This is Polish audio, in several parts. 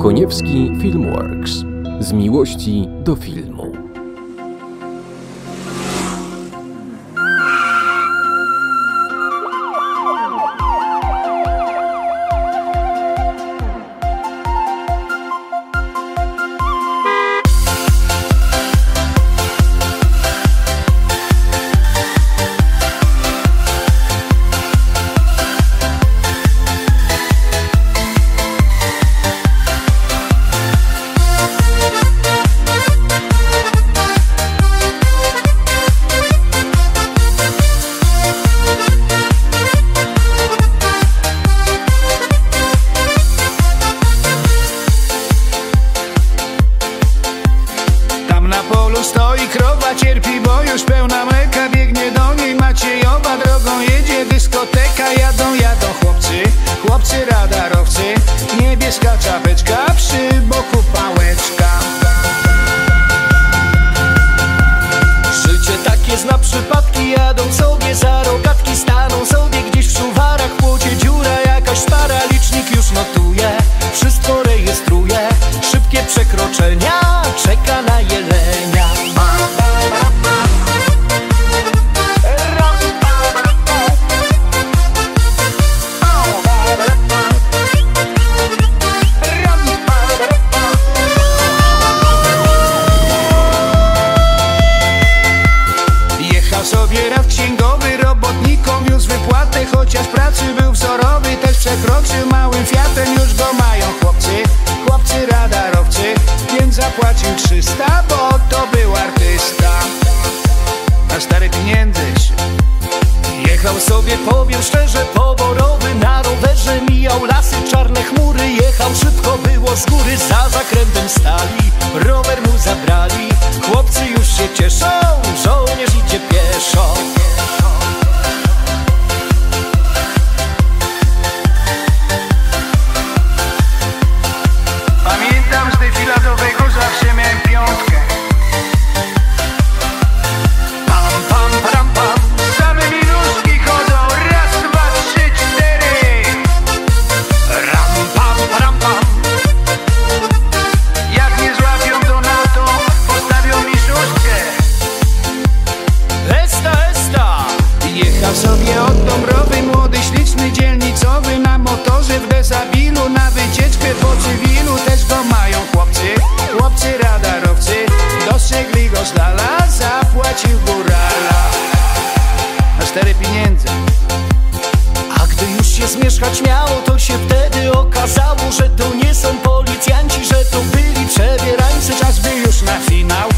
Koniewski Filmworks. Z miłości do filmu. Maria, don't so bizarro. chociaż pracy był wzorowy Też przekroczył małym fiatem, już go mają chłopcy Chłopcy radarowcy, więc zapłacił 300, bo to był artysta. Na stare pieniędzy się Jechał sobie, powiem szczerze, poborowy Na rowerze mijał lasy, czarne chmury Jechał szybko, było z góry, za zakrętem stali Rower mu zabrali, chłopcy już się cieszą. Motorzy w desabilu na wycieczkę po cywilu Też go mają chłopcy, chłopcy radarowcy Dostrzegli go z dala, zapłacił górala. Na cztery pieniędzy. A gdy już się zmieszkać miało, to się wtedy okazało Że to nie są policjanci, że to byli przebierańcy. Czas by już na finał.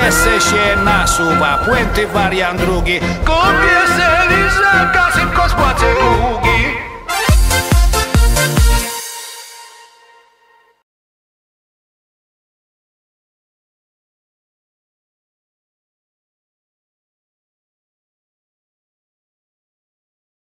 pjese się nasuwa, Puente, wariant drugi. Kupię se lizaka, szybko spłacę.